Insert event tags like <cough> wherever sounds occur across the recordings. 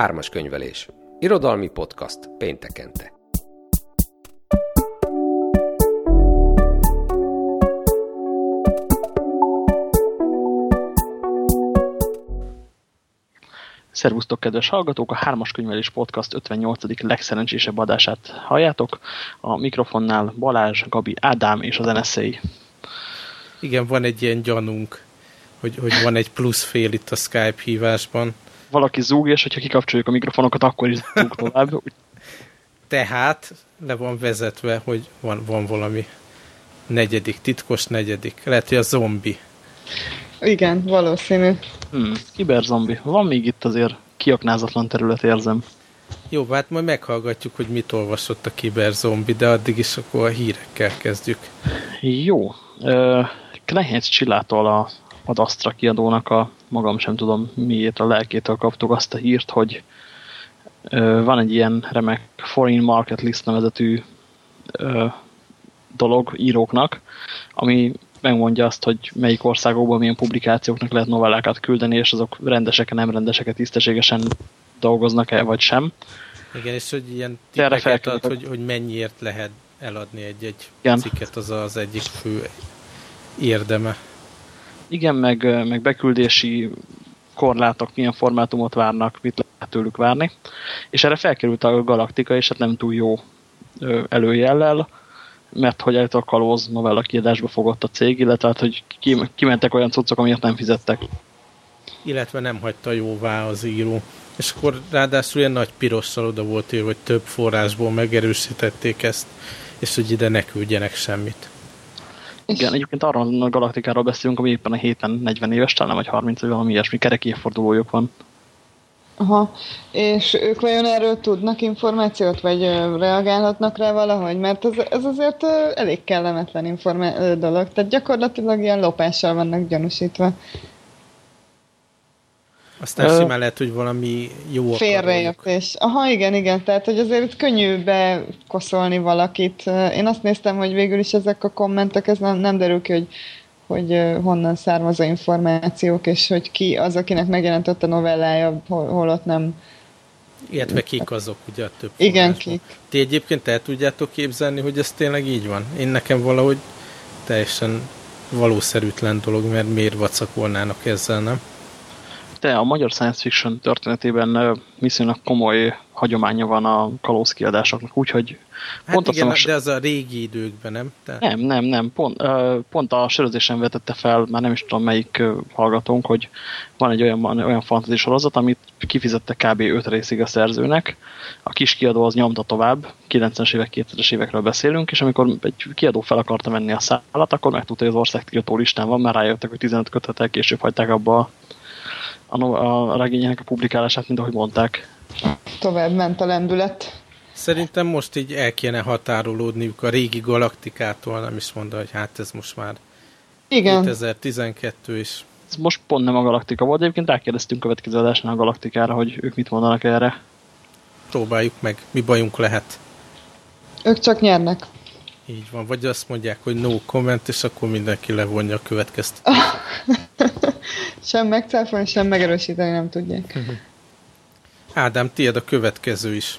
Ármas könyvelés. Irodalmi podcast péntekente. Szervusztok, kedves hallgatók! A Hármas Könyvelés Podcast 58. legszerencsésebb adását halljátok. A mikrofonnál Balázs, Gabi, Ádám és az NSA. Igen, van egy ilyen gyanunk, hogy, hogy van egy plusz fél itt a Skype hívásban. Valaki zúg, és hogyha kikapcsoljuk a mikrofonokat, akkor is zúg tovább. Tehát le van vezetve, hogy van, van valami negyedik, titkos negyedik. Lehet, hogy a zombi. Igen, valószínű. Hmm, kiberzombi. Van még itt azért kiaknázatlan terület, érzem. Jó, hát majd meghallgatjuk, hogy mit olvasott a kiberzombi, de addig is akkor a hírekkel kezdjük. Jó. Uh, Knehéz Csillától a ad Astra kiadónak a magam sem tudom miért a lelkétől kaptuk azt a hírt, hogy van egy ilyen remek Foreign Market List nevezetű uh, dolog íróknak, ami megmondja azt, hogy melyik országokban milyen publikációknak lehet novellákat küldeni, és azok rendeseket, nem rendeseket, tisztességesen dolgoznak-e, vagy sem. Igen, és hogy ilyen tippeket ad, hogy, hogy mennyiért lehet eladni egy-egy cikket, az az egyik fő érdeme. Igen, meg, meg beküldési korlátok, milyen formátumot várnak, mit lehet tőlük várni. És erre felkerült a Galaktika, és hát nem túl jó előjellel, mert hogy a kalóz novella kiadásba fogott a cég, illetve hát, hogy kimentek olyan cuccok, amiért nem fizettek. Illetve nem hagyta jóvá az író. És akkor ráadásul ilyen nagy pirosszal oda volt írva, hogy több forrásból megerősítették ezt, és hogy ide ne küldjenek semmit. Igen, egyébként arra a galaktikáról beszélünk, ami éppen a héten 40 éves, talán vagy 30, vagy valami ilyesmi kerek évfordulójuk van. Aha, és ők vajon erről tudnak információt, vagy reagálhatnak rá valahogy? Mert ez, ez azért elég kellemetlen informá- dolog, tehát gyakorlatilag ilyen lopással vannak gyanúsítva. Aztán Ö... simán lehet, hogy valami jó Félreértés. Aha, igen, igen. Tehát, hogy azért könnyű bekoszolni valakit. Én azt néztem, hogy végül is ezek a kommentek, ez nem, nem derül ki, hogy hogy honnan származó információk, és hogy ki az, akinek megjelentett a novellája, holott nem. Illetve kik azok, ugye a több Igen, forrásban. kik. Ti egyébként el tudjátok képzelni, hogy ez tényleg így van? Én nekem valahogy teljesen valószerűtlen dolog, mert miért vacakolnának ezzel, nem? De a magyar science fiction történetében viszonylag komoly hagyománya van a kalózkiadásoknak, úgyhogy Hát pont igen, a... de az a régi időkben, nem? Te? Nem, nem, nem. Pont, pont a sörözésen vetette fel, már nem is tudom melyik hallgatónk, hogy van egy olyan, olyan fantasy sorozat, amit kifizette kb. 5 részig a szerzőnek. A kis kiadó az nyomta tovább, 90-es évek, 2000-es évekről beszélünk, és amikor egy kiadó fel akarta menni a szállat, akkor megtudta, hogy az ország tiltó listán van, mert rájöttek, hogy 15 kötetek később hagyták abba a, a, a regényének a publikálását, mint ahogy mondták. Tovább ment a lendület. Szerintem most így el kéne határolódniuk a régi galaktikától, nem is mondta, hogy hát ez most már Igen. 2012 is. Ez most pont nem a galaktika volt, egyébként rákérdeztünk következő adásnál a galaktikára, hogy ők mit mondanak erre. Próbáljuk meg, mi bajunk lehet. Ők csak nyernek. Így van, vagy azt mondják, hogy no comment, és akkor mindenki levonja a következtet. <laughs> sem megcáfolni, sem megerősíteni nem tudják. Ádám, tiéd a következő is.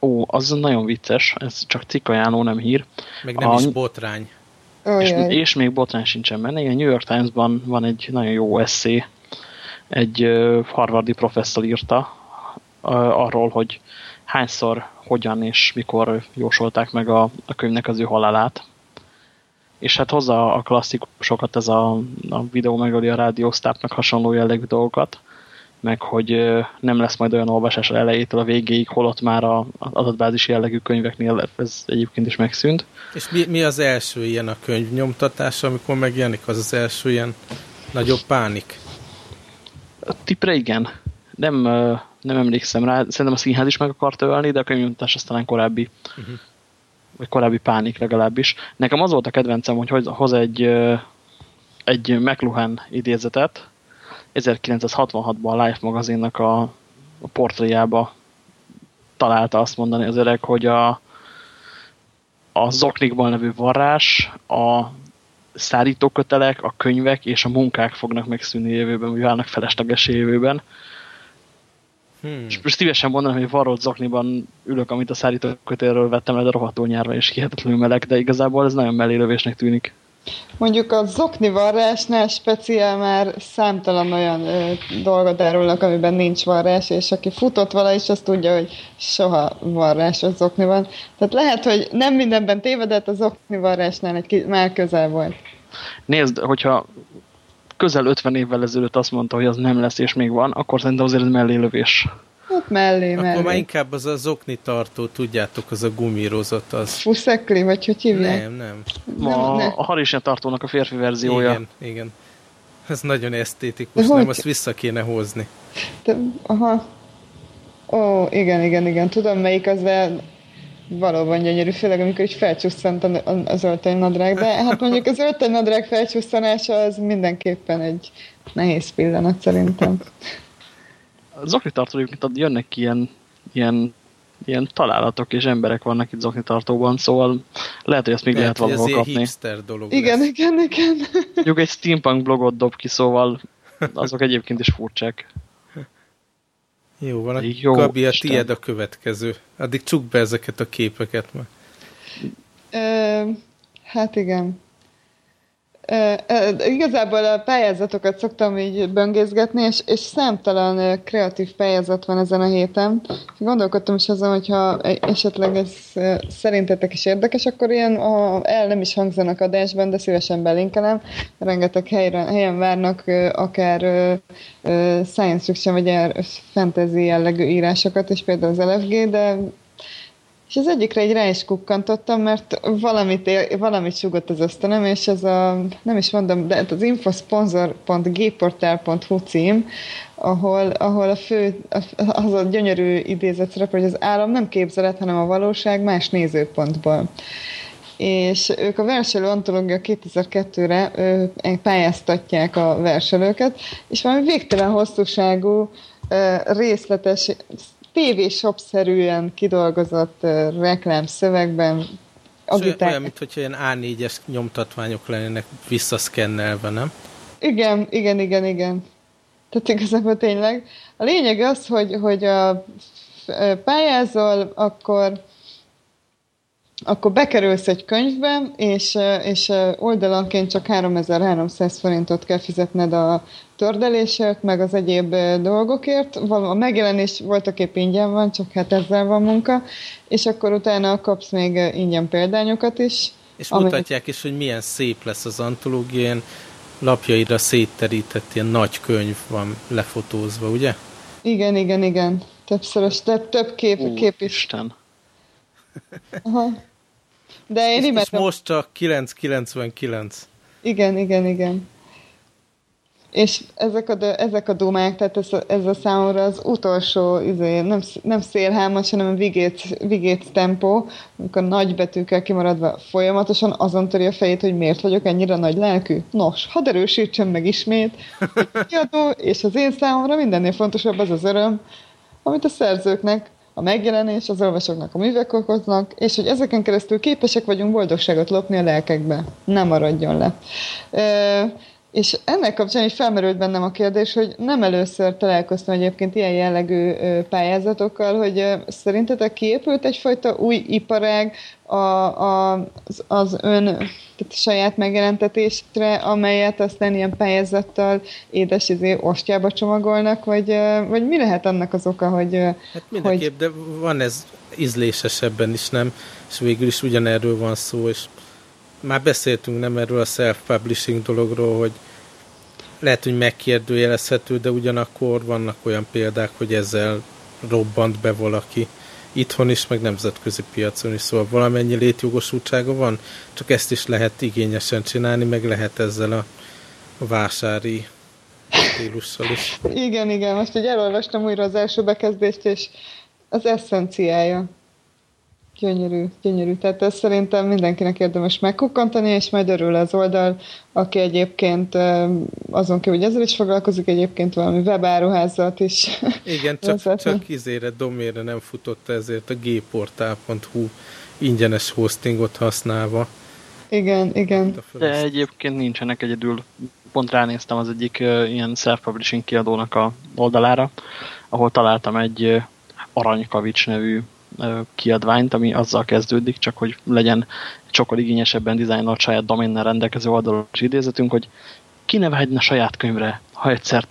Ó, az nagyon vicces, ez csak cikkajánló, nem hír. Meg nem a... is botrány. és, és még botrány sincsen benne. Igen, New York Times-ban van egy nagyon jó eszé, egy harvardi professzor írta arról, hogy hányszor, hogyan és mikor jósolták meg a, a könyvnek az ő halálát. És hát hozza a klasszikusokat, ez a, a videó megöli a rádiósztápnak hasonló jellegű dolgokat meg hogy nem lesz majd olyan olvasás elejétől a végéig, holott már az adatbázis jellegű könyveknél ez egyébként is megszűnt. És mi, mi az első ilyen a könyv nyomtatása, amikor megjelenik az az első ilyen nagyobb pánik? A tipre igen. Nem, nem emlékszem rá. Szerintem a színház is meg akart ölni, de a könyvnyomtatás az talán korábbi. Uh -huh. Vagy korábbi pánik legalábbis. Nekem az volt a kedvencem, hogy hoz egy, egy McLuhan idézetet, 1966-ban a Life magazinnak a, a portréjába találta azt mondani az öreg, hogy a, a zoknikban levő varrás, a szárítókötelek, a könyvek és a munkák fognak megszűnni jövőben, vagy válnak felesleges jövőben. Hmm. És most szívesen mondanám, hogy varrott zokniban ülök, amit a szállítókötélről vettem le, de rohadtul nyárva és hihetetlenül meleg, de igazából ez nagyon mellélövésnek tűnik. Mondjuk a zokni varrásnál speciál már számtalan olyan ö, dolgot árulnak, amiben nincs varrás, és aki futott vala is, azt tudja, hogy soha varrás a zokniban. Tehát lehet, hogy nem mindenben tévedett, a zokni varrásnál egy már közel volt. Nézd, hogyha közel 50 évvel ezelőtt azt mondta, hogy az nem lesz, és még van, akkor szerintem azért ez mellélövés. Hát mellé, mellé. Akkor már inkább az a zokni tartó, tudjátok, az a gumírozat az. Fuszekli, vagy hogy hívják? Nem, nem. Ma a, a harisnya tartónak a férfi verziója. Igen, igen. Ez nagyon esztétikus, nem, azt vissza kéne hozni. De, aha. Ó, igen, igen, igen. Tudom melyik az, de valóban gyönyörű, főleg amikor is felcsúszant az nadrág, de hát mondjuk az nadrág felcsúszanása az mindenképpen egy nehéz pillanat szerintem. Zokni tartójuk, jönnek ki ilyen, ilyen, ilyen találatok és emberek vannak itt zokni tartóban, szóval lehet, hogy ezt még lehet, lehet valahol kapni. dolog igen, lesz. igen, igen. Mondjuk egy steampunk blogot dob ki, szóval azok egyébként is furcsák. Jó van, a Jó, Gabi, a tiéd a következő. Addig csuk be ezeket a képeket már. Ö, hát igen. Igazából a pályázatokat szoktam így böngészgetni, és, és számtalan kreatív pályázat van ezen a héten. Gondolkodtam is azon, hogyha esetleg ez szerintetek is érdekes, akkor ilyen a, el nem is hangzanak adásban, de szívesen belinkelem. Rengeteg helyre, helyen várnak akár science fiction vagy fantasy jellegű írásokat, és például az LFG, de és az egyikre egy rá is kukkantottam, mert valamit, valamit sugott az ösztönöm, és ez a, nem is mondom, de az infosponsor.gportal.hu cím, ahol, ahol a fő, az a gyönyörű idézet szerepel, hogy az állam nem képzelet, hanem a valóság más nézőpontból. És ők a verselő antológia 2002-re pályáztatják a verselőket, és valami végtelen hosszúságú, részletes TV shop-szerűen kidolgozott uh, reklám szövegben agitál... Olyan, mint hogyha ilyen A4-es nyomtatványok lennének visszaszkennelve, nem? Igen, igen, igen, igen. Tehát igazából tényleg. A lényeg az, hogy, hogy a pályázol, akkor akkor bekerülsz egy könyvbe, és, és oldalanként csak 3300 forintot kell fizetned a tördelésért, meg az egyéb dolgokért. A megjelenés voltak épp ingyen van, csak hát ezzel van munka, és akkor utána kapsz még ingyen példányokat is. És ami... mutatják is, hogy milyen szép lesz az antológián, lapjaira szétterített ilyen nagy könyv van lefotózva, ugye? Igen, igen, igen. Többszörös, de több kép, Ó, kép is. Isten. Aha. De én és, és most csak 999. Igen, igen, igen. És ezek a, ezek a dumák, tehát ez a, ez a számomra az utolsó, izé, nem, nem szélhámas, hanem vigét, vigét tempó, amikor nagy betűkkel kimaradva folyamatosan azon töri a fejét, hogy miért vagyok ennyire nagy lelkű. Nos, hadd erősítsem meg ismét, kiadó, és az én számomra mindennél fontosabb az az öröm, amit a szerzőknek a megjelenés, az olvasóknak a művek okoznak, és hogy ezeken keresztül képesek vagyunk boldogságot lopni a lelkekbe. Nem maradjon le. És ennek kapcsán is felmerült bennem a kérdés, hogy nem először találkoztam egyébként ilyen jellegű pályázatokkal, hogy szerintetek kiépült egyfajta új iparág a, a, az, az ön tehát saját megjelentetésre, amelyet aztán ilyen pályázattal édes izé ostjába csomagolnak, vagy, vagy mi lehet annak az oka, hogy... Hát mindenképp, hogy... de van ez ízlésesebben is, nem? És végül is ugyanerről van szó, és már beszéltünk nem erről a self-publishing dologról, hogy lehet, hogy megkérdőjelezhető, de ugyanakkor vannak olyan példák, hogy ezzel robbant be valaki itthon is, meg nemzetközi piacon is, szóval valamennyi létjogosultsága van, csak ezt is lehet igényesen csinálni, meg lehet ezzel a vásári stílussal is. Igen, igen, most hogy elolvastam újra az első bekezdést, és az eszenciája Gyönyörű, gyönyörű. Tehát ezt szerintem mindenkinek érdemes megkukkantani, és majd örül az oldal, aki egyébként azon kívül, hogy ezzel is foglalkozik, egyébként valami webáruházat is. <laughs> Igen, csak, csak izére, domére nem futott ezért a gportál.hu ingyenes hostingot használva. Igen, igen. De egyébként nincsenek egyedül. Pont ránéztem az egyik uh, ilyen self-publishing kiadónak a oldalára, ahol találtam egy Aranykavics nevű kiadványt, ami azzal kezdődik, csak hogy legyen sokkal igényesebben dizájnolt saját doménnel rendelkező oldalos idézetünk, hogy ki ne vágyna saját könyvre, ha egyszer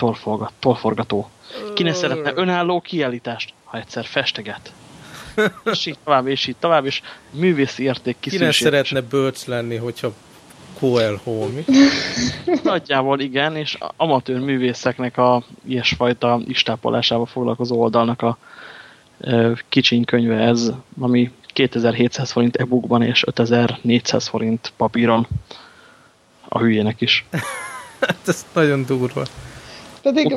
tolforgató. Ki ne szeretne önálló kiállítást, ha egyszer festeget. és így tovább, és így tovább, és művészi érték kiszűsítés. Ki ne szeretne bölcs lenni, hogyha Coelho, mi? <laughs> Nagyjából igen, és amatőr művészeknek a ilyesfajta istápolásával foglalkozó oldalnak a kicsiny könyve ez, ami 2700 forint e-bookban és 5400 forint papíron a hülyének is. <laughs> hát ez nagyon durva. Pedig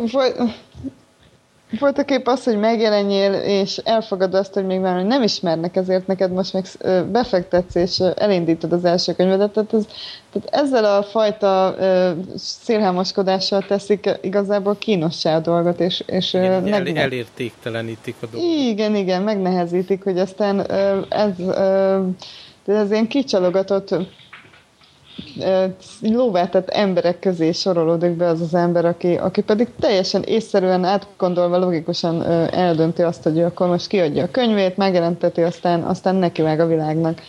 voltak épp az, hogy megjelenjél, és elfogad azt, hogy még már nem ismernek, ezért neked most meg befektetsz, és elindítod az első könyvedet. Tehát, ez, tehát ezzel a fajta szélhámoskodással teszik igazából kínossá a dolgot, és, és igen, meg... elértéktelenítik a dolgot. Igen, igen, megnehezítik, hogy aztán ez, ez ilyen kicsalogatott lóváltott emberek közé sorolódik be az az ember, aki, aki pedig teljesen észszerűen, átgondolva, logikusan eldönti azt, hogy akkor most kiadja a könyvét, megjelenteti, aztán, aztán neki meg a világnak.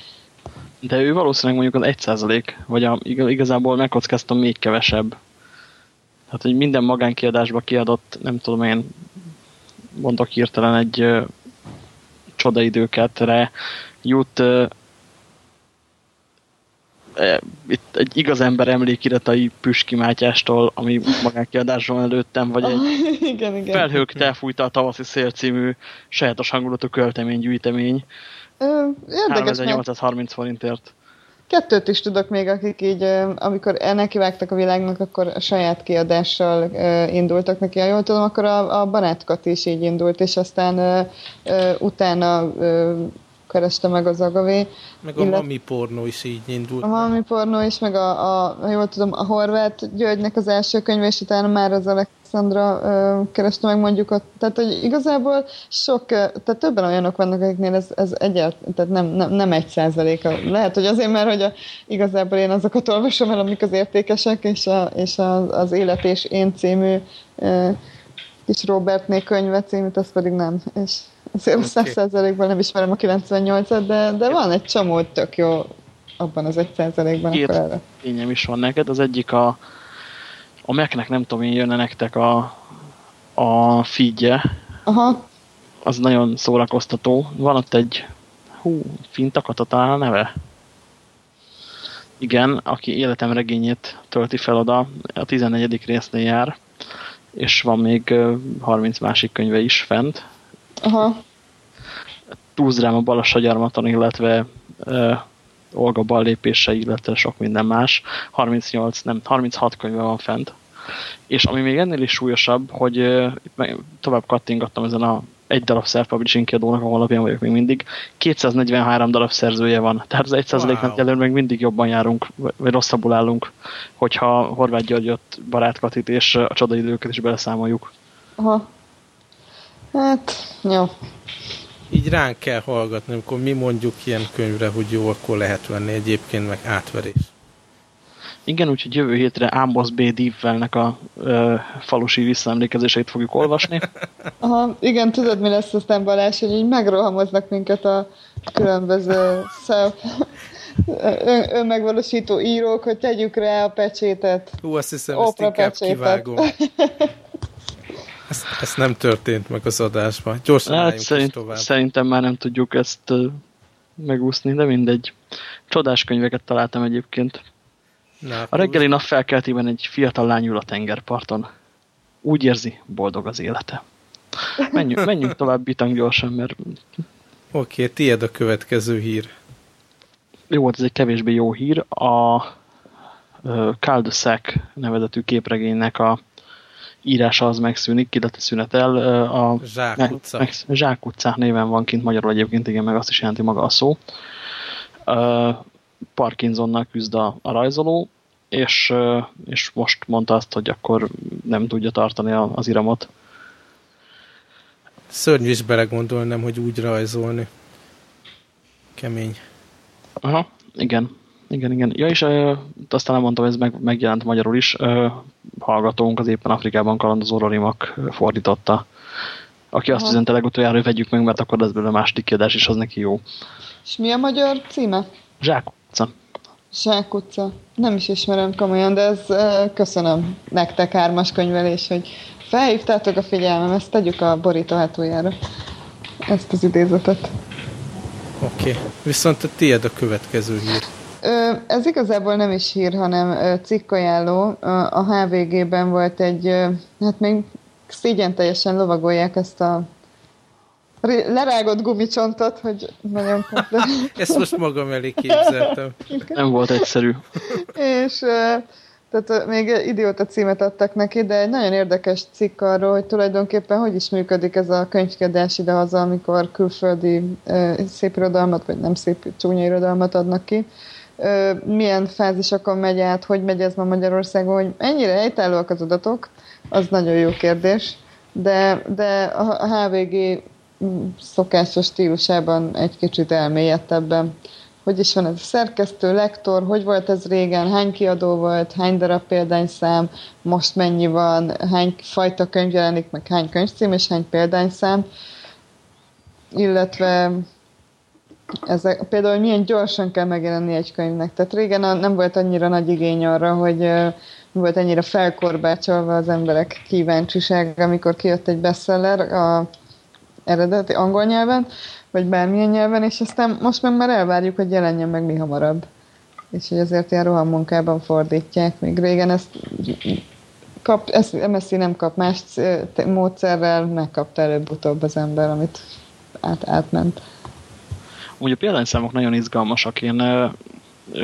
De ő valószínűleg mondjuk az egy százalék, vagy a, igazából megkockáztam még kevesebb. Hát, hogy minden magánkiadásba kiadott, nem tudom én, mondok hirtelen egy ö, csodaidőketre jut Itt egy igaz ember emlékiratai Püski Mátyástól, ami magánkiadáson előttem, vagy egy <laughs> igen, igen. felhők elfújta a tavaszi szél című sajátos hangulatú költeménygyűjtemény. Érdekes, 3830 forintért. Kettőt is tudok még, akik így, amikor nekivágtak a világnak, akkor a saját kiadással indultak neki. Ha jól tudom, akkor a, a barátkat is így indult, és aztán utána kereste meg az Agavé. Meg a illet... mami pornó is így indult. A mami pornó is, meg a, a, ha jól tudom, a Horváth Györgynek az első könyve, és utána már az Alexandra ö, kereste meg mondjuk ott. Tehát, hogy igazából sok, tehát többen olyanok vannak, akiknél ez, ez egyáltalán, tehát nem, nem, nem egy százaléka. Lehet, hogy azért, mert hogy a, igazából én azokat olvasom el, amik az értékesek, és, a, és az, az Élet és Én című ö, kis Robertné könyve címűt, az pedig nem. És Azért okay. 100%-ban nem ismerem a 98-at, de, de van egy csomó, tök jó abban az egy százalékban. Két tényem is van neked. Az egyik a, a Mac-nek nem tudom én jönne nektek a, a feedje. Aha. Az nagyon szórakoztató. Van ott egy hú, fintakata talán a neve? Igen, aki életem regényét tölti fel oda, a 14. résznél jár, és van még 30 másik könyve is fent. Aha túlzrám a Balas agyarmaton, illetve uh, Olga ballépése, illetve sok minden más. 38, nem, 36 könyve van fent. És ami még ennél is súlyosabb, hogy uh, tovább kattingattam ezen a egy darab self-publishing kiadónak a honlapján vagyok még mindig, 243 darab szerzője van. Tehát az 1 wow. jelent meg mindig jobban járunk, vagy rosszabbul állunk, hogyha Horváth Györgyöt, Barát Katit és a csodaidőket is beleszámoljuk. Aha. Hát, jó így ránk kell hallgatni, amikor mi mondjuk ilyen könyvre, hogy jó, akkor lehet venni egyébként meg átverés. Igen, úgyhogy jövő hétre Amos B. Deepwellnek a ö, falusi visszaemlékezéseit fogjuk olvasni. <laughs> Aha, igen, tudod mi lesz aztán Balázs, hogy így megrohamoznak minket a különböző self <laughs> ön, önmegvalósító írók, hogy tegyük rá a pecsétet. Hú, azt hiszem, ezt inkább pecsétet. kivágom. <laughs> Ez, ez nem történt meg az adásban. Gyorsan hát szerint, tovább. Szerintem már nem tudjuk ezt uh, megúszni, de mindegy. Csodás könyveket találtam egyébként. Na, a reggeli nap felkeltében egy fiatal lány ül a tengerparton. Úgy érzi, boldog az élete. Menjünk, menjünk <laughs> tovább bitang gyorsan, mert... Oké, okay, tiéd a következő hír. Jó, ez egy kevésbé jó hír. A Cul-de-Sac nevezetű képregénynek a írása az megszűnik, illetve szünetel. A Zsák utca. Meg, Zsák utca néven van kint magyarul egyébként, igen, meg azt is jelenti maga a szó. Parkinsonnal küzd a, a rajzoló, és, és most mondta azt, hogy akkor nem tudja tartani az iramot. Szörnyű is belegondolnám, hogy úgy rajzolni. Kemény. Aha, igen. Igen, igen. Ja, és e, aztán nem mondtam, ez meg, megjelent magyarul is. E, hallgatónk az éppen Afrikában kalandozó Rorimak fordította aki azt üzente legutoljára, hogy vegyük meg, mert akkor lesz belőle a második kiadás, és az neki jó. És mi a magyar címe? Zsákutca. Zsákutca. Nem is ismerem komolyan, de ez köszönöm nektek hármas könyvelés, hogy felhívtátok a figyelmem, ezt tegyük a borító hátuljára. Ezt az idézetet. Oké. Okay. Viszont a tiéd a következő hír. Ez igazából nem is hír, hanem cikkajánló. A HVG-ben volt egy, hát még szégyen teljesen lovagolják ezt a lerágott gumicsontot, hogy nagyon <laughs> komplet. Ezt most magam elé képzeltem. Nem volt egyszerű. És tehát még idióta címet adtak neki, de egy nagyon érdekes cikk arról, hogy tulajdonképpen hogy is működik ez a könyvkiadás idehaza, amikor külföldi szép irodalmat, vagy nem szép csúnya irodalmat adnak ki milyen fázisokon megy át, hogy megy ez ma Magyarországon, hogy ennyire ejtállóak az adatok, az nagyon jó kérdés, de, de a HVG szokásos stílusában egy kicsit elmélyedtebben. Hogy is van ez? A szerkesztő, lektor, hogy volt ez régen, hány kiadó volt, hány darab példányszám, most mennyi van, hány fajta könyv jelenik, meg? Hány könyvcím és hány példányszám, illetve ezek, például milyen gyorsan kell megjelenni egy könyvnek. Tehát régen nem volt annyira nagy igény arra, hogy nem volt ennyire felkorbácsolva az emberek kíváncsiság, amikor kijött egy bestseller a eredeti angol nyelven, vagy bármilyen nyelven, és aztán most meg már elvárjuk, hogy jelenjen meg mi hamarabb. És hogy ezért ilyen rohan munkában fordítják. Még régen ezt kap, ezt MSZ nem kap más módszerrel, megkapta előbb-utóbb az ember, amit át, átment. Úgy a példányszámok nagyon izgalmasak. Én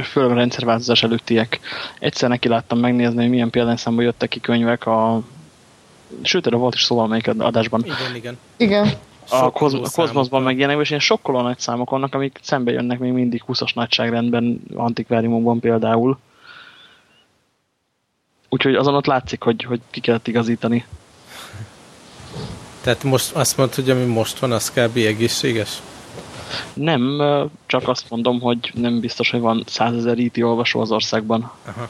főleg a rendszerváltozás előttiek. Egyszer neki láttam megnézni, hogy milyen példányszámban jöttek ki könyvek a Sőt, erre volt is szóval melyik adásban. Igen, igen. Igen. A, Koz a Kozmoszban megjelenő, és ilyen sokkoló nagy számok vannak, amik szembe jönnek még mindig 20-as nagyságrendben, antikváriumokban például. Úgyhogy azon ott látszik, hogy, hogy ki kellett igazítani. Tehát most azt mondod, hogy ami most van, az kb. egészséges? Nem, csak azt mondom, hogy nem biztos, hogy van százezer IT olvasó az országban. Aha.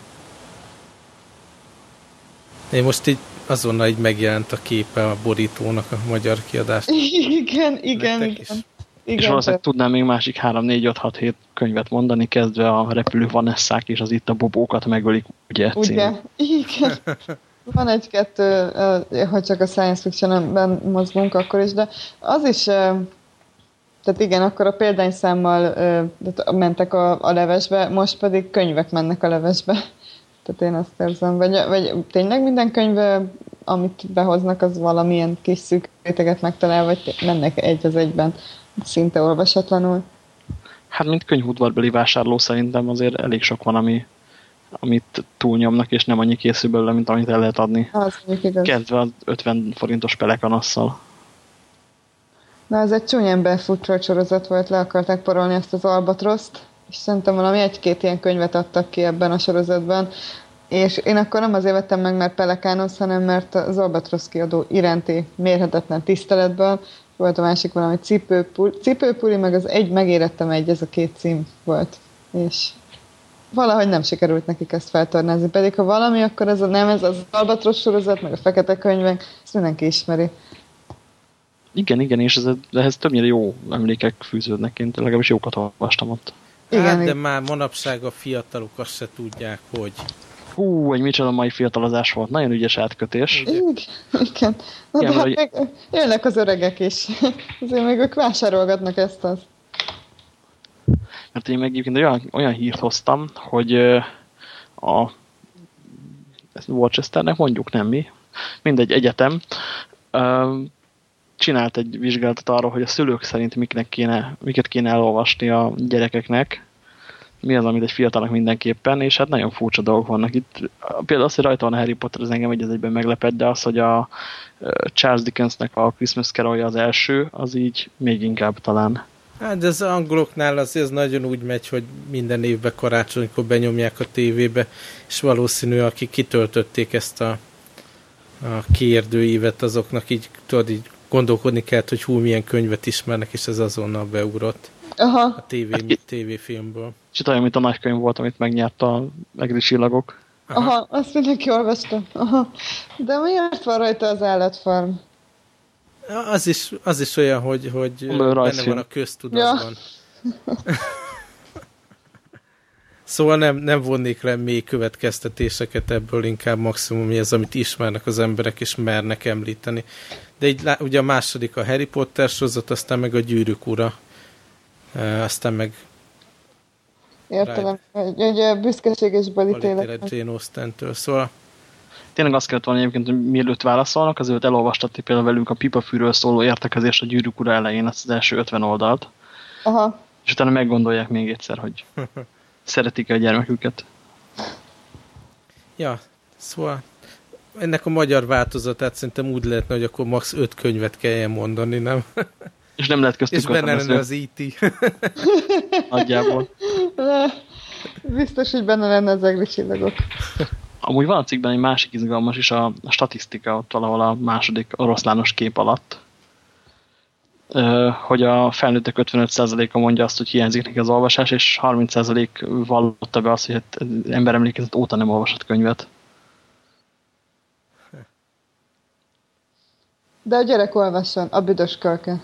Én most így azonnal így megjelent a képe a borítónak a magyar kiadást. <laughs> Igen, igen, igen. Igen, és valószínűleg tudnám még másik 3, 4, 5, 6, 7 könyvet mondani, kezdve a repülő vanesszák és az itt a bobókat megölik, ugye? Ugye, igen. <laughs> Van egy-kettő, hogy csak a science fiction-ben mozgunk akkor is, de az is tehát igen, akkor a példányszámmal uh, mentek a, a levesbe, most pedig könyvek mennek a levesbe. <laughs> Tehát én azt érzem. Vagy, vagy tényleg minden könyv, amit behoznak, az valamilyen kis szűk réteget megtalál, vagy mennek egy az egyben szinte olvasatlanul? Hát, mint könyvudvarbeli vásárló szerintem azért elég sok van, ami, amit túlnyomnak, és nem annyi készül belőle, mint amit el lehet adni. Az igaz. Kezdve az 50 forintos pelekanasszal. Na, ez egy csúnyán befutról sorozat volt, le akarták porolni ezt az Albatroszt, és szerintem valami egy-két ilyen könyvet adtak ki ebben a sorozatban, és én akkor nem azért vettem meg, mert Pelekánosz, hanem mert az Albatrosz kiadó iránti mérhetetlen tiszteletből volt a másik valami cipőpuli, cipőpuli meg az egy, megérettem egy, ez a két cím volt. És valahogy nem sikerült nekik ezt feltornázni. Pedig ha valami, akkor ez a nem, ez az Albatrosz sorozat, meg a Fekete könyvek, ezt mindenki ismeri. Igen, igen, és ez, ehhez többnyire jó emlékek fűződnek, én legalábbis jókat olvastam ott. Igen, hát, de már manapság a fiatalok azt se tudják, hogy... Hú, egy micsoda mai fiatalozás volt. Nagyon ügyes átkötés. Igen. igen. Na, igen, de hát hogy... meg, jönnek az öregek is. <laughs> Azért még ők vásárolgatnak ezt az. Mert én meg egyébként olyan, olyan hírt hoztam, hogy a ezt Worcesternek mondjuk nem mi, mindegy egyetem csinált egy vizsgálatot arról, hogy a szülők szerint miknek kéne, miket kéne elolvasni a gyerekeknek, mi az, amit egy fiatalnak mindenképpen, és hát nagyon furcsa dolgok vannak itt. Például az, hogy rajta van a Harry Potter, az engem egy egyben meglepett, de az, hogy a Charles Dickensnek a Christmas carol az első, az így még inkább talán. Hát de az angoloknál azért ez nagyon úgy megy, hogy minden évben karácsonykor benyomják a tévébe, és valószínű, akik kitöltötték ezt a, a kérdőívet, azoknak így, tudod, így gondolkodni kellett, hogy hú, milyen könyvet ismernek, és ez azonnal beugrott. Aha. A TV, tévéfilmből. És olyan, mint a nagykönyv volt, amit megnyert a egri csillagok. Aha. Aha, azt mindenki olvasta. Aha. De miért van rajta az állatfarm? Az is, az is olyan, hogy, hogy benne van a köztudatban. Ja. <laughs> Szóval nem, nem vonnék le még következtetéseket ebből, inkább maximum az, amit ismernek az emberek, és mernek említeni. De így, ugye a második a Harry Potter sorozat, aztán meg a Gyűrűk ura, aztán meg Értelem, hogy, hogy büszkeség és balítélet. Jane Austen-től, szóval tényleg azt kellett volna egyébként, hogy mielőtt válaszolnak, azért elolvastati például velünk a pipafűről szóló értekezést a gyűrűk ura elején, azt az első 50 oldalt. Aha. És utána meggondolják még egyszer, hogy <laughs> szeretik-e a gyermeküket. Ja, szóval ennek a magyar változatát szerintem úgy lehetne, hogy akkor max. 5 könyvet kelljen mondani, nem? <laughs> És nem lehet köztük És benne lenne az E.T. <laughs> Nagyjából. <laughs> Biztos, hogy benne lenne az egri csillagok. Amúgy van a cikkben egy másik izgalmas is, a, a statisztika ott valahol a második oroszlános kép alatt, hogy a felnőttek 55%-a mondja azt, hogy hiányzik neki az olvasás, és 30% vallotta be azt, hogy hát ember emlékezett óta nem olvasott könyvet. De a gyerek olvasson, a büdös kölke.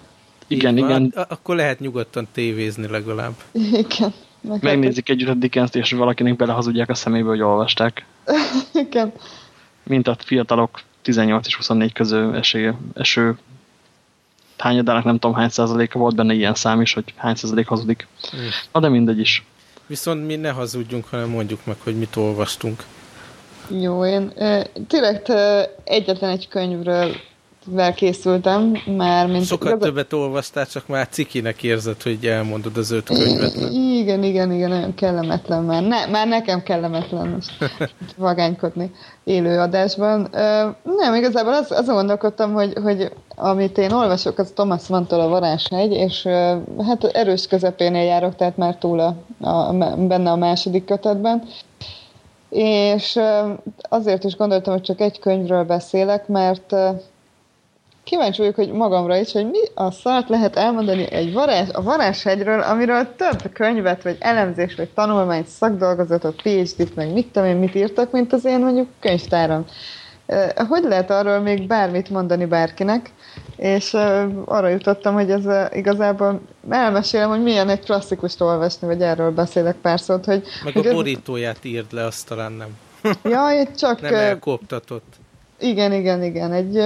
Igen, igen. Akkor lehet nyugodtan tévézni legalább. Igen. Megnézik együtt a dickens és valakinek belehazudják a szemébe, hogy olvasták. <laughs> Igen. Mint a fiatalok 18 és 24 közül eső, eső hányadának nem tudom hány százaléka volt benne ilyen szám is, hogy hány százalék hazudik. Mm. Na de mindegy is. Viszont mi ne hazudjunk, hanem mondjuk meg, hogy mit olvastunk. Jó, én tényleg egyetlen egy könyvről vel készültem, már mint... Sokat igaz... többet olvastál, csak már cikinek érzed, hogy elmondod az öt könyvet. Igen, igen, igen, nagyon kellemetlen már. Ne, már nekem kellemetlen most <laughs> vagánykodni élő adásban. Nem, igazából az, azon gondolkodtam, hogy, hogy amit én olvasok, az Thomas Mantól a Varázshegy, és hát erős közepénél járok, tehát már túl a, a, benne a második kötetben. És azért is gondoltam, hogy csak egy könyvről beszélek, mert kíváncsi vagyok, hogy magamra is, hogy mi a szart lehet elmondani egy varázs, a varázshegyről, amiről több könyvet, vagy elemzés, vagy tanulmányt, szakdolgozatot, PhD-t, meg mit tudom én, mit írtak, mint az én mondjuk könyvtáram. Hogy lehet arról még bármit mondani bárkinek? És arra jutottam, hogy ez igazából elmesélem, hogy milyen egy klasszikust olvasni, vagy erről beszélek pár szót, hogy... Meg hogy a borítóját írd le, azt talán nem. Ja, csak... nem elkoptatott. Igen, igen, igen. Egy,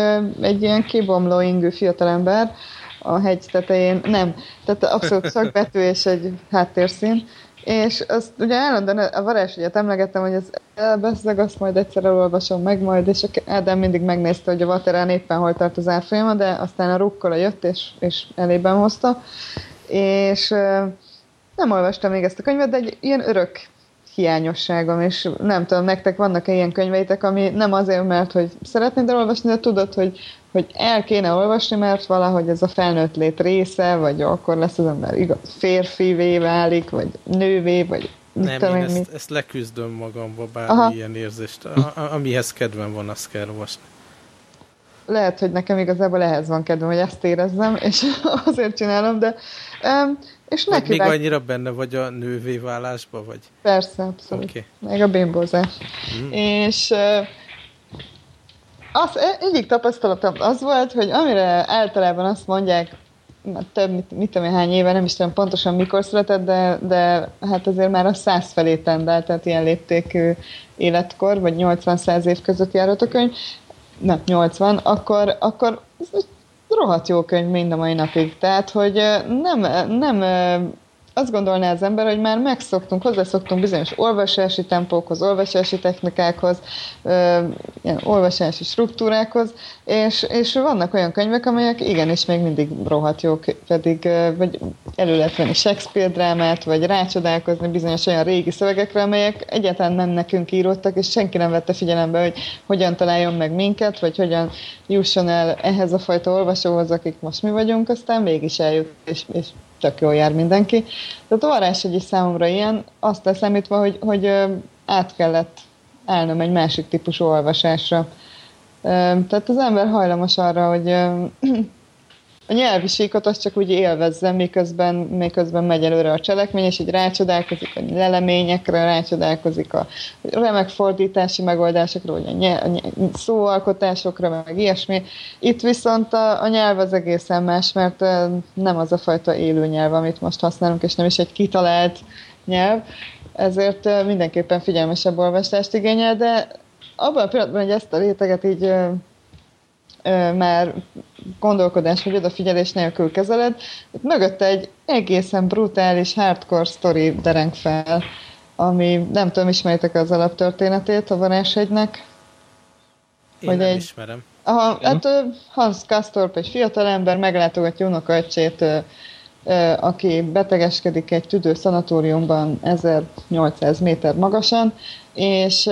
egy ilyen kibomló ingű fiatalember a hegy tetején, nem, tehát abszolút szakbetű és egy háttérszín, és azt ugye állandóan a varázsügyet emlegettem, hogy ez elbeszeg, azt majd egyszer elolvasom meg majd, és Ádám mindig megnézte, hogy a Vaterán éppen hol tart az árfolyama, de aztán a rukkola jött, és, és elében hozta, és nem olvastam még ezt a könyvet, de egy ilyen örök hiányosságom, és nem tudom, nektek vannak-e ilyen könyveitek, ami nem azért, mert hogy szeretnéd elolvasni, de tudod, hogy, hogy el kéne olvasni, mert valahogy ez a felnőtt lét része, vagy akkor lesz az ember igaz, férfivé válik, vagy nővé, vagy nem, én ezt, ezt leküzdöm magamba, bármi ilyen érzést. A, amihez kedvem van, azt kell olvasni. Lehet, hogy nekem igazából ehhez van kedvem, hogy ezt érezzem, és <laughs> azért csinálom, de um, és neki még annyira benne vagy a nővé válásba, vagy? Persze, abszolút. Okay. Meg a bimbózás. Mm. És az, egyik tapasztalatom az volt, hogy amire általában azt mondják, több, mit, mit tudom én hány éve, nem is tudom pontosan mikor született, de, de hát azért már a száz felé tendál, tehát ilyen léptékű életkor, vagy 80-100 év között járt a könyv, nem, 80, akkor, akkor rohadt jó könyv mind a mai napig. Tehát, hogy nem, nem azt gondolná az ember, hogy már megszoktunk, hozzászoktunk bizonyos olvasási tempókhoz, olvasási technikákhoz, ö, ilyen olvasási struktúrákhoz, és, és vannak olyan könyvek, amelyek igenis még mindig rohadt jók, pedig ö, vagy elő lehet venni Shakespeare drámát, vagy rácsodálkozni bizonyos olyan régi szövegekre, amelyek egyáltalán nem nekünk írottak, és senki nem vette figyelembe, hogy hogyan találjon meg minket, vagy hogyan jusson el ehhez a fajta olvasóhoz, akik most mi vagyunk, aztán mégis eljut, és, és tök jól jár mindenki. Tehát a varázs egy is számomra ilyen, azt leszámítva, hogy, hogy át kellett állnom egy másik típusú olvasásra. Tehát az ember hajlamos arra, hogy, <clears throat> a nyelvi azt csak úgy élvezze, miközben, miközben megy előre a cselekmény, és így rácsodálkozik a leleményekre, rácsodálkozik a remek fordítási megoldásokra, vagy a, nyelv, a szóalkotásokra, meg ilyesmi. Itt viszont a, a nyelv az egészen más, mert nem az a fajta élő nyelv, amit most használunk, és nem is egy kitalált nyelv, ezért mindenképpen figyelmesebb olvasást igényel, de abban a pillanatban, hogy ezt a réteget így már gondolkodás vagy odafigyelés nélkül kezeled, mögötte egy egészen brutális hardcore story dereng fel, ami nem tudom, ismeritek az alaptörténetét a varázshegynek? Én hogy nem egy, ismerem. Aha, hát Hans Kastorp egy fiatalember meglátogatja unokaöcsét aki betegeskedik egy tüdő szanatóriumban 1800 méter magasan, és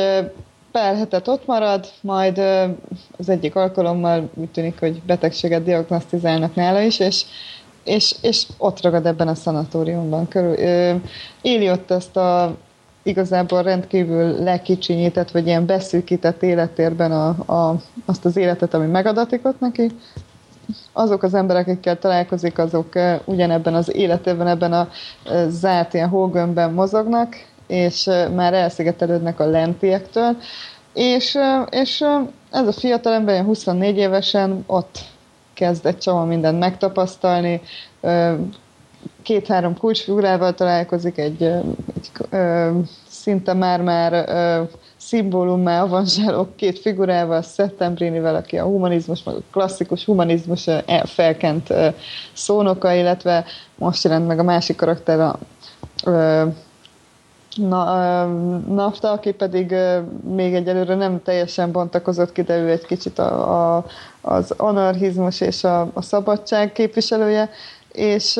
pár hetet ott marad, majd az egyik alkalommal úgy tűnik, hogy betegséget diagnosztizálnak nála is, és, és, és ott ragad ebben a szanatóriumban. Körül, éli ott ezt a igazából rendkívül lekicsinyített, vagy ilyen beszűkített életérben a, a, azt az életet, ami megadatik ott neki, azok az emberek, akikkel találkozik, azok ugyanebben az életében, ebben a zárt ilyen hógömbben mozognak, és már elszigetelődnek a lentiektől, és, és ez a fiatal ember 24 évesen ott kezd egy csomó mindent megtapasztalni, két-három kulcsfigurával találkozik, egy, egy szinte már-már szimbólummá avanzsáló két figurával, Settembrini-vel, aki a humanizmus, meg a klasszikus humanizmus felkent szónoka, illetve most jelent meg a másik karakter, a, Na, Nafta, aki pedig még egyelőre nem teljesen bontakozott ki, de ő egy kicsit a, a, az anarchizmus és a, a szabadság képviselője, és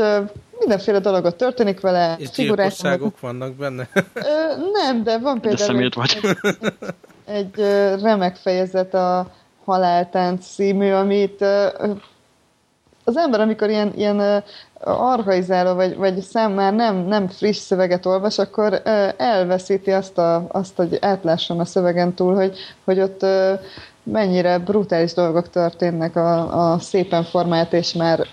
mindenféle dologot történik vele. És gyilkosságok vannak benne? Nem, de van például de egy, vagy. egy, egy remek fejezet a Haláltánc című, amit az ember, amikor ilyen, ilyen arhaizáló, vagy, vagy szám már nem, nem friss szöveget olvas, akkor elveszíti azt, a, azt, hogy átlásson a szövegen túl, hogy, hogy ott mennyire brutális dolgok történnek a, a szépen formált és már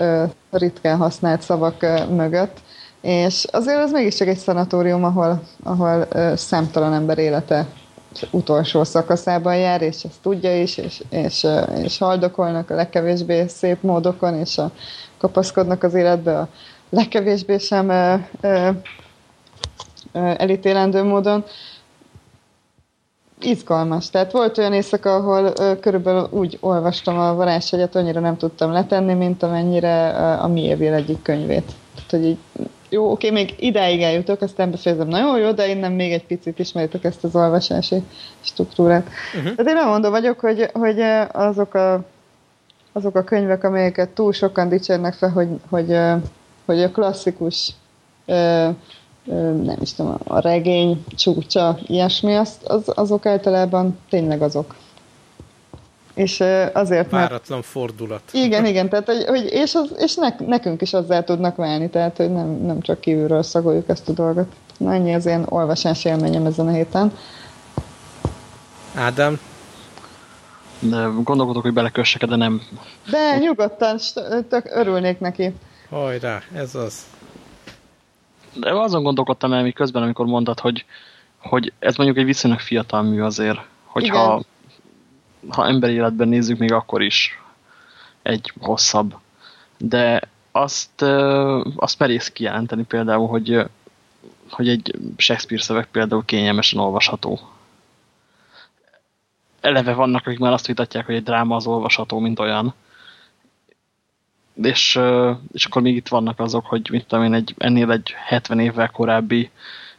ritkán használt szavak mögött. És azért ez mégiscsak egy szanatórium, ahol, ahol számtalan ember élete utolsó szakaszában jár, és ezt tudja is, és, és, és haldokolnak a legkevésbé szép módokon, és a, kapaszkodnak az életbe a legkevésbé sem ö, ö, ö, elítélendő módon. Izgalmas. Tehát volt olyan éjszaka, ahol ö, körülbelül úgy olvastam a varázshegyet, annyira nem tudtam letenni, mint amennyire ö, a Miévél egyik könyvét. Tehát, hogy így jó, oké, még idáig eljutok, aztán befejezem, na jó, jó, de innen még egy picit ismeritek ezt az olvasási struktúrát. Uh-huh. Tehát én nem mondom vagyok, hogy, hogy azok a, azok a könyvek, amelyeket túl sokan dicsérnek fel, hogy, hogy, hogy a klasszikus nem is tudom, a regény csúcsa, ilyesmi, az, az, azok általában tényleg azok és azért, Váratlan mert... fordulat. Igen, <laughs> igen, tehát, hogy, hogy és, az, és ne, nekünk is azzal tudnak válni, tehát, hogy nem, nem csak kívülről szagoljuk ezt a dolgot. Na, ennyi az én olvasás élményem ezen a héten. Ádám? Gondolkodok, hogy belekössek de nem. De nyugodtan, tök örülnék neki. Hajrá, ez az. De azon gondolkodtam el, közben, amikor mondtad, hogy, hogy ez mondjuk egy viszonylag fiatal mű azért, hogyha Igen ha emberi életben nézzük, még akkor is egy hosszabb. De azt, azt merész kijelenteni például, hogy, hogy egy Shakespeare szöveg például kényelmesen olvasható. Eleve vannak, akik már azt vitatják, hogy egy dráma az olvasható, mint olyan. És, és akkor még itt vannak azok, hogy mit tudom én, egy, ennél egy 70 évvel korábbi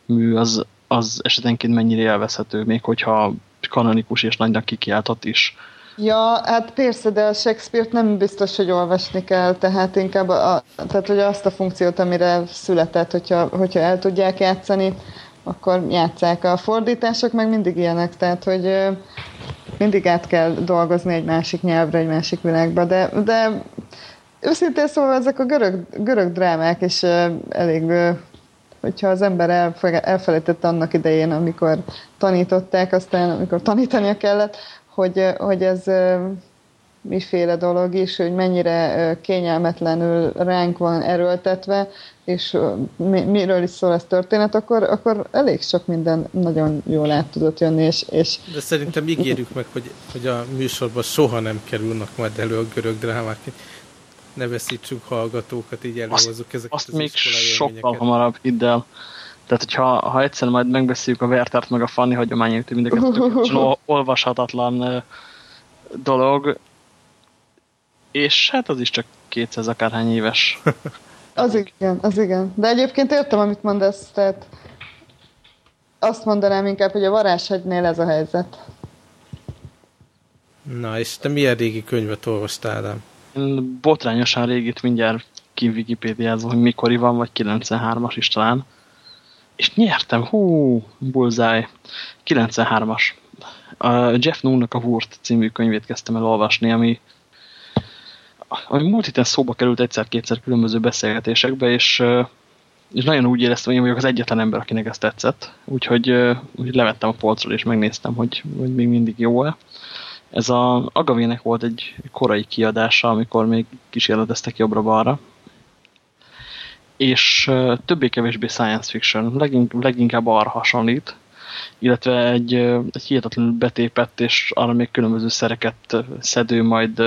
mű az, az esetenként mennyire élvezhető, még hogyha kanonikus és nagynak kikiáltott is. Ja, hát persze, de a Shakespeare-t nem biztos, hogy olvasni kell, tehát inkább a, tehát, hogy azt a funkciót, amire született, hogyha, hogyha el tudják játszani, akkor játszák. A fordítások meg mindig ilyenek, tehát hogy mindig át kell dolgozni egy másik nyelvre, egy másik világba, de, de őszintén szóval ezek a görög, görög drámák is elég hogyha az ember elfelejtette annak idején, amikor tanították, aztán amikor tanítania kellett, hogy, hogy ez miféle dolog is, hogy mennyire kényelmetlenül ránk van erőltetve, és mi, miről is szól ez történet, akkor, akkor elég sok minden nagyon jól át tudott jönni. És, és... De szerintem ígérjük meg, hogy, hogy a műsorban soha nem kerülnek majd elő a görög drámák. Ne veszítsünk hallgatókat, így előhozzuk ezeket azt az még sokkal hamarabb, hidd el. Tehát, hogyha ha egyszer majd megbeszéljük a Wertert meg a Fanny hagyományait, mindeket <laughs> olvashatatlan dolog, és hát az is csak 200 akárhány éves. <laughs> az igen, az igen. De egyébként értem, amit mondasz, tehát azt mondanám inkább, hogy a varázshegynél ez a helyzet. Na, és te milyen régi könyvet olvastál, Én botrányosan régit mindjárt ki Wikipédiázom, hogy mikori van, vagy 93-as is talán. És nyertem, hú, bullseye. 93-as. A Jeff Noon-nak a Wurt című könyvét kezdtem el olvasni, ami ami múlt héten szóba került egyszer-kétszer különböző beszélgetésekbe, és, és nagyon úgy éreztem, hogy én vagyok az egyetlen ember, akinek ez tetszett. Úgyhogy, úgy levettem a polcról, és megnéztem, hogy, hogy még mindig jó-e. Ez a Agavének volt egy korai kiadása, amikor még kísérleteztek jobbra-balra. És többé-kevésbé science fiction, legink, leginkább arra hasonlít, illetve egy, egy hihetetlenül betépett és arra még különböző szereket szedő, majd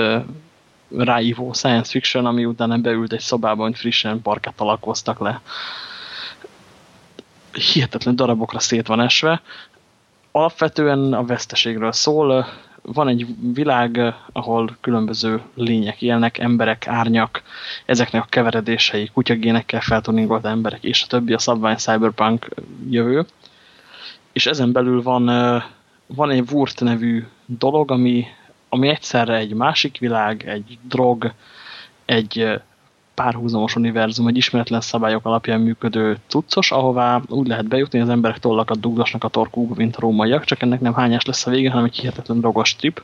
ráívó science fiction, ami utána beült egy szobában, hogy frissen parkett alakoztak le. Hihetetlen darabokra szét van esve. Alapvetően a veszteségről szól. Van egy világ, ahol különböző lények élnek, emberek, árnyak, ezeknek a keveredései, kutyagénekkel feltuningolt emberek, és a többi a szabvány cyberpunk jövő. És ezen belül van, van egy Wurt nevű dolog, ami ami egyszerre egy másik világ, egy drog, egy párhuzamos univerzum, egy ismeretlen szabályok alapján működő cuccos, ahová úgy lehet bejutni, az emberek tollakat dugdosnak a torkúba, mint a rómaiak, csak ennek nem hányás lesz a vége, hanem egy hihetetlen drogos trip.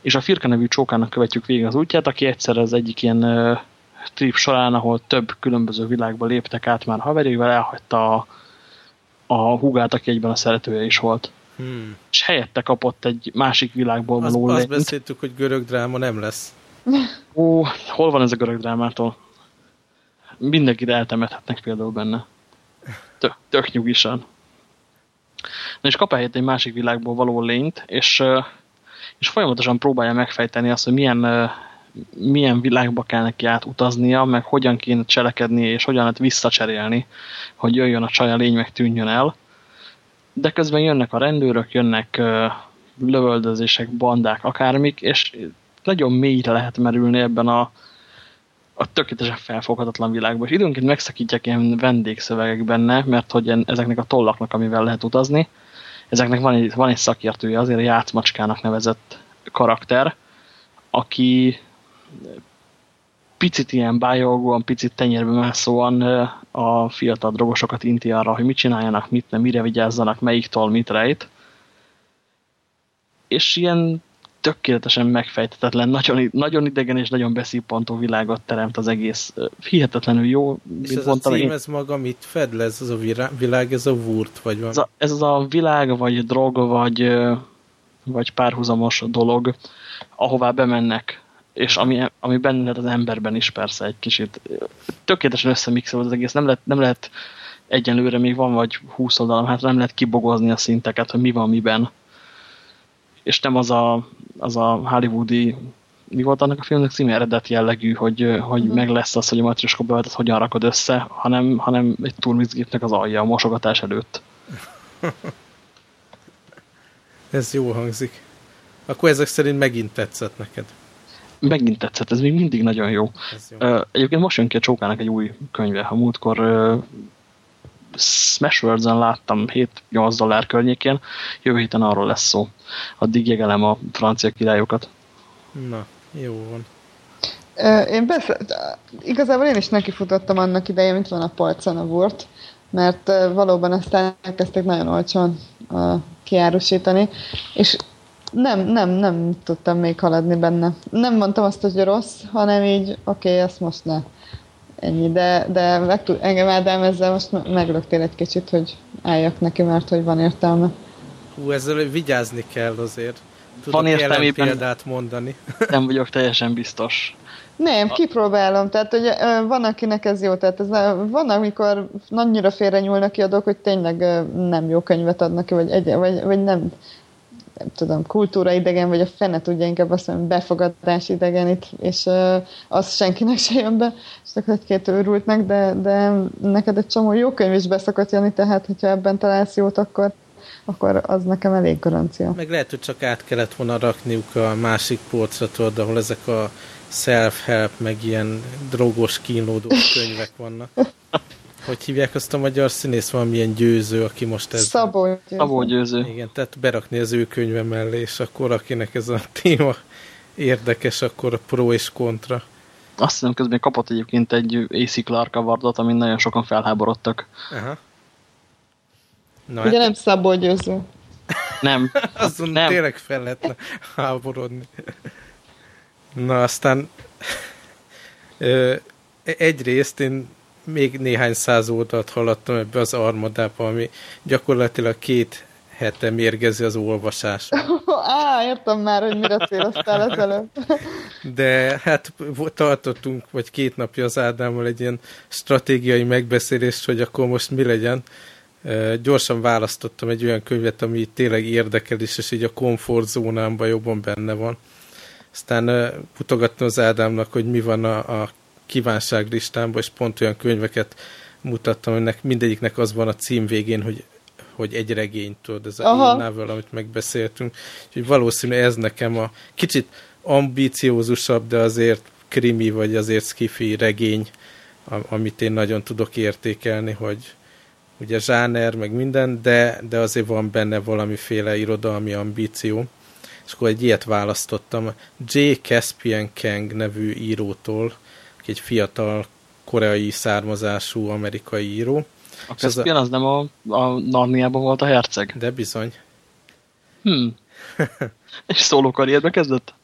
És a Firka nevű csókának követjük végig az útját, aki egyszer az egyik ilyen uh, trip során, ahol több különböző világba léptek át már haverével, elhagyta a, a húgát, aki egyben a szeretője is volt. Hmm. És helyette kapott egy másik világból való Azt, azt beszéltük, hogy görög dráma nem lesz. Ó, hol van ez a görög drámától? Mindenkit eltemethetnek például benne. Tök, tök nyugisan. Na és kap egy másik világból való lényt, és, és folyamatosan próbálja megfejteni azt, hogy milyen, milyen világba kell neki átutaznia, meg hogyan kéne cselekedni, és hogyan lehet visszacserélni, hogy jöjjön a csaj, a lény meg tűnjön el de közben jönnek a rendőrök, jönnek lövöldözések, bandák, akármik, és nagyon mélyre lehet merülni ebben a, a tökéletesen felfoghatatlan világban. És időnként megszakítják ilyen vendégszövegek benne, mert hogy ezeknek a tollaknak, amivel lehet utazni, ezeknek van egy, van egy szakértője, azért játszmacskának nevezett karakter, aki picit ilyen bájolgóan, picit tenyérbe mászóan a fiatal drogosokat inti arra, hogy mit csináljanak, mit nem, mire vigyázzanak, melyik toll mit rejt. És ilyen tökéletesen megfejtetetlen, nagyon, nagyon idegen és nagyon beszippantó világot teremt az egész. Hihetetlenül jó. És ez mondtam, a cím, én... ez maga mit fed le? Ez az a világ, ez a wurt, vagy van? Ez, a, ez az a világ, vagy drog, vagy, vagy párhuzamos dolog, ahová bemennek és ami, ami benne lehet az emberben is persze egy kicsit tökéletesen összemixel az egész, nem lehet, nem lehet egyenlőre még van vagy 20 oldalam, hát nem lehet kibogozni a szinteket, hogy mi van miben. És nem az a, az a hollywoodi mi volt annak a filmnek címe eredeti jellegű, hogy, hogy uh -huh. meg lesz az, hogy a matriska bevet, hogyan rakod össze, hanem, hanem egy turmixgépnek az alja a mosogatás előtt. <laughs> Ez jó hangzik. Akkor ezek szerint megint tetszett neked megint tetszett, ez még mindig nagyon jó. jó. Uh, egyébként most jön ki a Csókának egy új könyve. A múltkor uh, Smashwords-en láttam 7-8 dollár környékén, jövő héten arról lesz szó. Addig jegelem a francia királyokat. Na, jó van. Én persze, igazából én is nekifutottam annak idején, mint van a polcon a bort, mert valóban aztán elkezdték nagyon olcsón kiárusítani, és nem, nem, nem tudtam még haladni benne. Nem mondtam azt, hogy rossz, hanem így, oké, okay, ezt most ne. Ennyi, de, de meg tud, engem Ádám ezzel most meglöktél egy kicsit, hogy álljak neki, mert hogy van értelme. Hú, ezzel vigyázni kell azért. Tudok van értelmében példát mondani. <laughs> nem vagyok teljesen biztos. Nem, kipróbálom. Tehát, hogy van, akinek ez jó. Tehát ez, van, amikor annyira félre nyúlnak ki a dolgok, hogy tényleg nem jó könyvet adnak ki, vagy, egy, vagy, vagy nem, nem tudom, kultúra idegen, vagy a fene tudja inkább azt mondani, befogadás idegen itt, és uh, az senkinek se jön be, és csak egy-két őrültnek, de, de neked egy csomó jó könyv is beszokott jönni, tehát hogyha ebben találsz jót, akkor akkor az nekem elég garancia. Meg lehet, hogy csak át kellett volna rakniuk a másik polcra, tudod, ahol ezek a self-help, meg ilyen drogos kínlódó <laughs> könyvek vannak. Hogy hívják azt a magyar színész, valamilyen győző, aki most ez... Szabó győző. Szabó győző. Igen, tehát berakni az ő könyve mellé, és akkor akinek ez a téma érdekes, akkor a pro és kontra. Azt hiszem közben kapott egyébként egy AC Clark awardot, amin nagyon sokan felháborodtak. Aha. Na, Ugye hát... nem Szabó győző. Nem. <laughs> Azon nem. tényleg fel lehetne háborodni. Na aztán egyrészt én még néhány száz oldalt haladtam ebbe az armadába, ami gyakorlatilag két hete mérgezi az olvasás. <laughs> Á, értem már, hogy mire céloztál ezelőtt. <laughs> De hát tartottunk, vagy két napja az Ádámmal egy ilyen stratégiai megbeszélést, hogy akkor most mi legyen. Gyorsan választottam egy olyan könyvet, ami tényleg érdekel is, és így a komfortzónámban jobban benne van. Aztán mutogattam az Ádámnak, hogy mi van a, a kívánságlistámban, és pont olyan könyveket mutattam, aminek mindegyiknek az van a cím végén, hogy, hogy egy regény, tudod, ez a novel, amit megbeszéltünk. Úgyhogy valószínű ez nekem a kicsit ambíciózusabb, de azért krimi, vagy azért skifi regény, amit én nagyon tudok értékelni, hogy ugye zsáner, meg minden, de, de azért van benne valamiféle irodalmi ambíció és akkor egy ilyet választottam. J. Caspian Kang nevű írótól, aki egy fiatal koreai származású amerikai író. A Caspian az, a... az nem a, a Narniában volt a herceg? De bizony. Hmm. <laughs> és szóló karrierbe kezdett?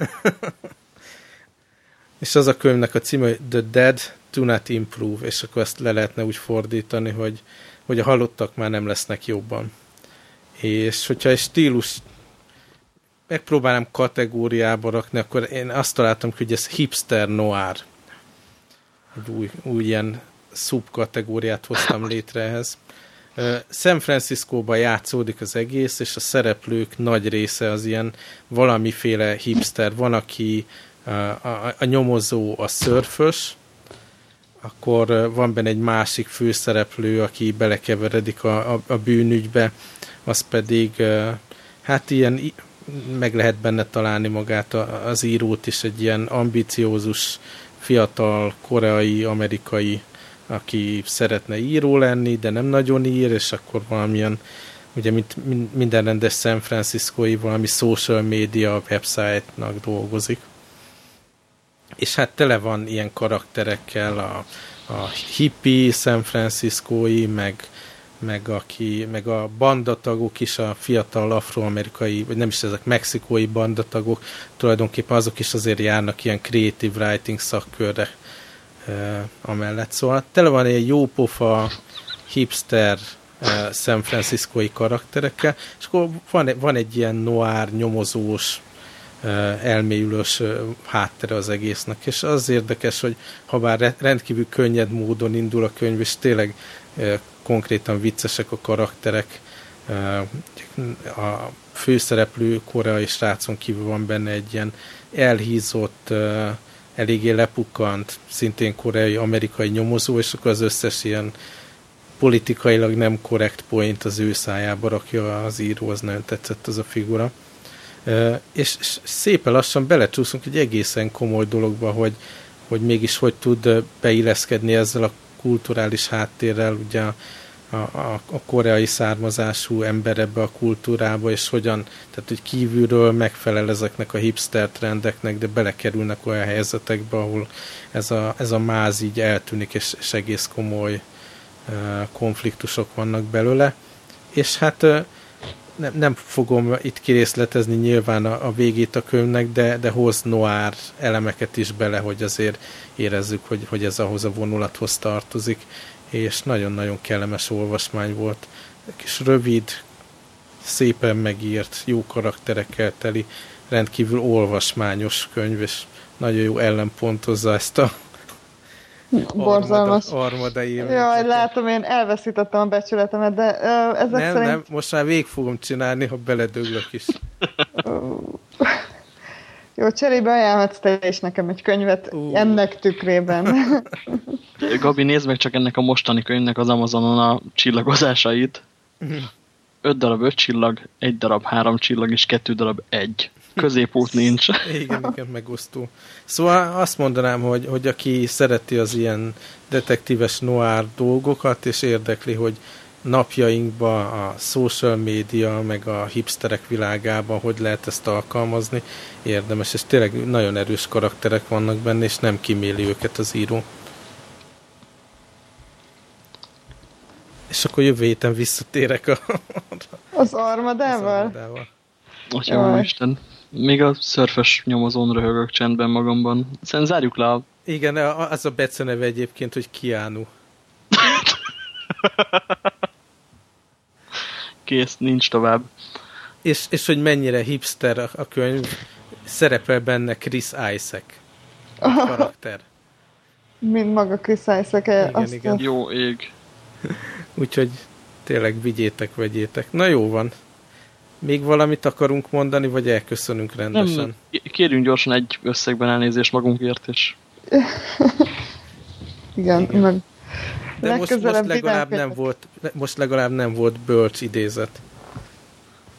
<laughs> és az a könyvnek a címe, The Dead Do Not Improve, és akkor ezt le lehetne úgy fordítani, hogy, hogy a halottak már nem lesznek jobban. És hogyha egy stílus megpróbálnám kategóriába rakni, akkor én azt találtam, hogy ez hipster noir. Egy új, új ilyen szubkategóriát hoztam létre ehhez. San Franciscóban játszódik az egész, és a szereplők nagy része az ilyen valamiféle hipster. Van, aki a, a, a nyomozó a szörfös, akkor van benne egy másik főszereplő, aki belekeveredik a, a, a bűnügybe, az pedig hát ilyen meg lehet benne találni magát az írót is, egy ilyen ambiciózus, fiatal, koreai, amerikai, aki szeretne író lenni, de nem nagyon ír, és akkor valamilyen, ugye mint minden rendes San Franciscoi valami social media website-nak dolgozik. És hát tele van ilyen karakterekkel, a, a hippie San Franciscoi, meg meg, aki, meg a bandatagok is, a fiatal afroamerikai, vagy nem is ezek mexikói bandatagok, tulajdonképpen azok is azért járnak ilyen creative writing szakkörre e, amellett. Szóval tele van egy jópofa, hipster e, San Franciscoi karakterekkel, és akkor van, van egy ilyen noir, nyomozós, elmélyülős háttere az egésznek, és az érdekes, hogy ha bár rendkívül könnyed módon indul a könyv, és tényleg konkrétan viccesek a karakterek. A főszereplő koreai srácon kívül van benne egy ilyen elhízott, eléggé lepukkant, szintén koreai, amerikai nyomozó, és akkor az összes ilyen politikailag nem korrekt point az ő szájába rakja az író, az nagyon tetszett az a figura. És szépen lassan belecsúszunk egy egészen komoly dologba, hogy, hogy mégis hogy tud beilleszkedni ezzel a kulturális háttérrel, ugye a, a, a koreai származású ember ebbe a kultúrába, és hogyan, tehát hogy kívülről megfelel ezeknek a hipster trendeknek, de belekerülnek olyan helyzetekbe, ahol ez a, ez a máz így eltűnik, és, és egész komoly uh, konfliktusok vannak belőle. És hát uh, nem, nem fogom itt kirészletezni nyilván a, a végét a könyvnek, de, de hoz noir elemeket is bele, hogy azért érezzük, hogy, hogy ez ahhoz a vonulathoz tartozik, és nagyon-nagyon kellemes olvasmány volt. Kis rövid, szépen megírt, jó karakterekkel teli rendkívül olvasmányos könyv, és nagyon jó ellenpontozza ezt a Borzalmas. Armada, armada Jaj, látom, én elveszítettem a becsületemet, de uh, ezek nem, szerint... Nem, most már végig fogom csinálni, ha beledöglök is. Jó, cserébe ajánlhatsz te is nekem egy könyvet uh. ennek tükrében. <laughs> Gabi, nézd meg csak ennek a mostani könyvnek az Amazonon a csillagozásait. Öt darab öt csillag, egy darab három csillag, és kettő darab egy. Középút nincs. <laughs> igen, igen, megosztó. Szóval azt mondanám, hogy, hogy aki szereti az ilyen detektíves noir dolgokat, és érdekli, hogy napjainkban a social media, meg a hipsterek világában hogy lehet ezt alkalmazni, érdemes, és tényleg nagyon erős karakterek vannak benne, és nem kiméli őket az író. És akkor jövő héten visszatérek a... Az armadával? Az armadával. Atya Isten. Még a szörfös nyomozón röhögök csendben magamban. Szerintem zárjuk le a... Igen, az a beceneve egyébként, hogy Kiánu. <laughs> Kész, nincs tovább. És, és hogy mennyire hipster a, a könyv, szerepel benne Chris Isaac a karakter. <laughs> Mint maga Chris Isaac. Igen, azt igen. Jó ég. <laughs> Úgyhogy tényleg vigyétek, vegyétek. Na jó van. Még valamit akarunk mondani, vagy elköszönünk rendesen? Nem, kérjünk gyorsan egy összegben elnézést magunkért, és... <laughs> Igen, Igen. meg de most, most legalább nem volt, most legalább nem volt bölcs idézet.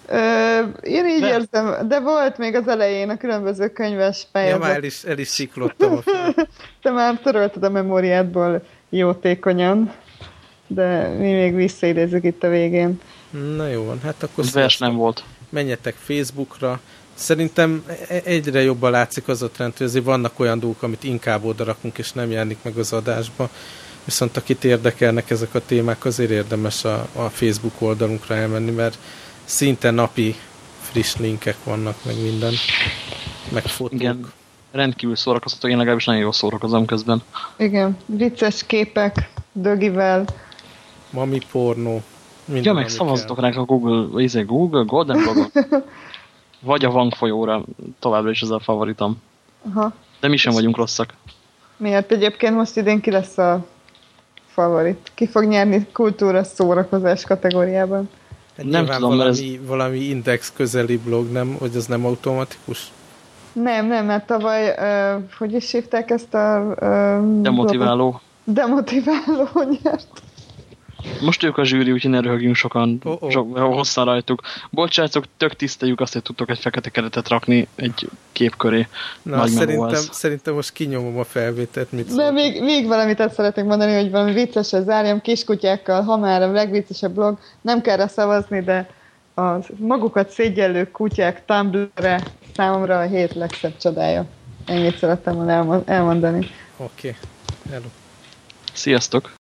Ö, én így de. érzem, de volt még az elején a különböző könyves fejezet. Ja, már el is, el is sziklottam. <laughs> Te már törölted a memóriádból jótékonyan, de mi még visszaidézzük itt a végén. Na jó van, hát akkor... Vers nem volt. Menjetek Facebookra. Szerintem e- egyre jobban látszik az a trend, hogy azért vannak olyan dolgok, amit inkább oda rakunk, és nem jelenik meg az adásba. Viszont akit érdekelnek ezek a témák, azért érdemes a, a Facebook oldalunkra elmenni, mert szinte napi friss linkek vannak, meg minden, meg fotók. Igen, rendkívül szórakoztató, én legalábbis nagyon jól szórakozom közben. Igen, vicces képek, dögivel. Mami pornó. Minden, ja, meg szavaztok rá a Google, izé, Google, Golden Blog <laughs> Vagy a Vang folyóra, továbbra is ez a favoritom. Aha. De mi sem vagyunk rosszak. Miért egyébként most idén ki lesz a favorit? Ki fog nyerni kultúra szórakozás kategóriában? Hát nem tudom, valami, ez... valami index közeli blog, nem? Hogy ez nem automatikus? Nem, nem, mert tavaly, uh, hogy is hívták ezt a... Uh, Demotiváló. Blogot? Demotiváló nyert. Most ők a zsűri, úgyhogy ne röhögjünk sokan, oh, oh. Sok, hosszan rajtuk. Bocsátok, tök tiszteljük azt, hogy tudtok egy fekete keretet rakni egy kép köré. Na, Nagy szerintem, szerintem most kinyomom a felvételt. Mit De még, még valamit azt szeretnék mondani, hogy valami viccesre zárjam kiskutyákkal, ha már a legviccesebb blog, nem kell rá szavazni, de a magukat szégyellő kutyák Tumblr-re számomra a hét legszebb csodája. Ennyit szerettem volna elmondani. Oké. Okay. Hello. Sziasztok!